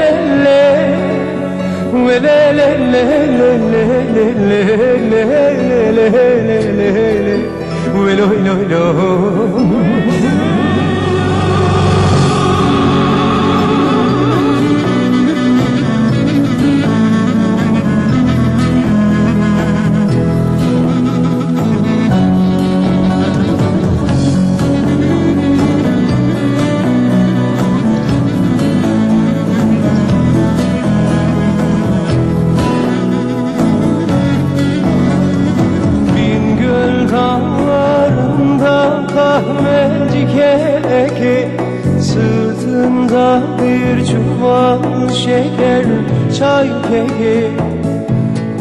le le Vele le le le le le le le le le le le Velo lo Sırtında bir çuval şeker çay keke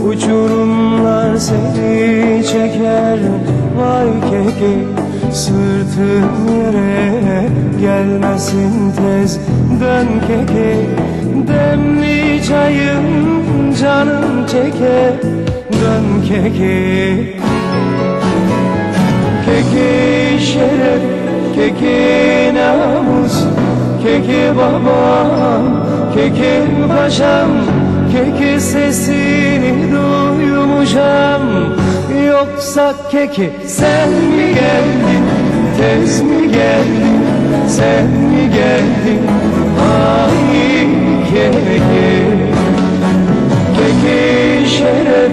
Uçurumlar seni çeker vay keke Sırtın yere gelmesin tez dön keke Demli çayın canım çeker dön keke Keke şeref, namus Keke babam, keke paşam Keke sesini duymuşam Yoksa keke sen mi geldin, tez mi geldin Sen mi geldin, ay keke Keke şeref,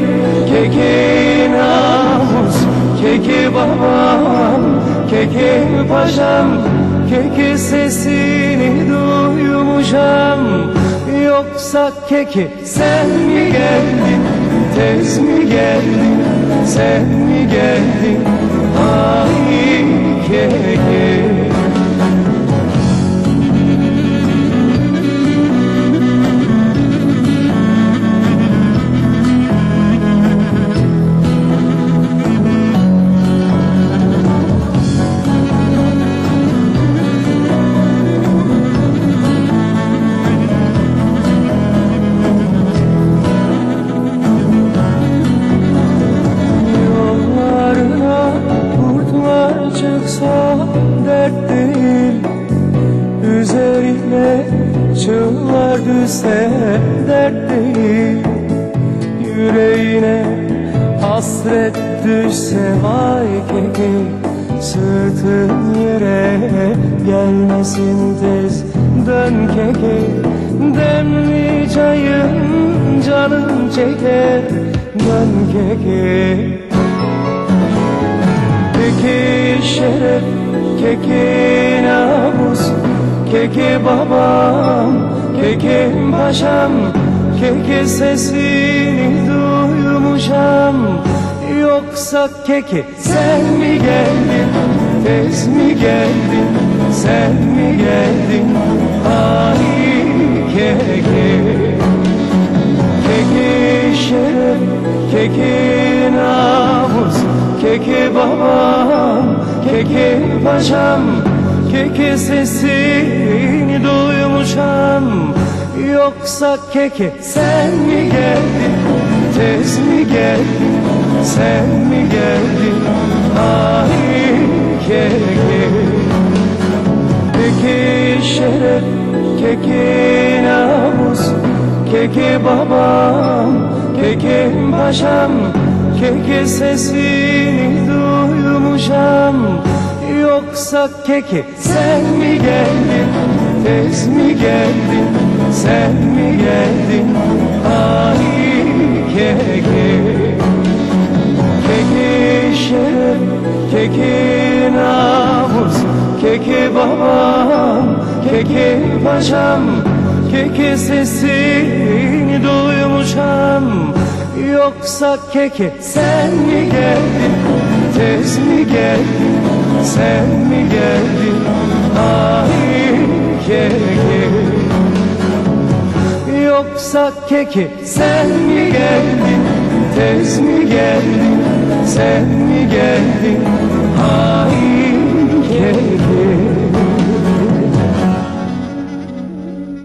keke namus Keke babam, keke paşam Keke sesini duymuşam Yoksa keke sen mi geldin, tez mi geldin? Sen mi geldin, ay Yüreğine hasret düşse vay keke Sırtın yere gelmesin tez. Dön keke Demli çayın canım çeker dön keke. Keke şeref, keke namus Keke babam, keke paşam Keke sesini duymuşam Yoksa keke sen mi geldin, tez mi geldin? Sen mi geldin, ay keke. Keke şeref, keke namus Keke babam, keke paşam Keke sesini duymuşam Yoksa keke sen mi geldin, tez mi geldin? Sen mi geldin, ay keke. Keke şeref, keke namus? Keke babam, keke paşam? Keke sesini duymuşam Yoksa keke sen mi geldin, tez mi geldin Sen mi geldin, ay keke. Keke şeref, keke namus Keke babam, keke paşam. Keke sesini duymuşam. Yoksa keke sen mi geldin, tez mi geldin? Sen mi geldin, Keke sen mi geldin, tez mi geldin Sen mi geldin, ay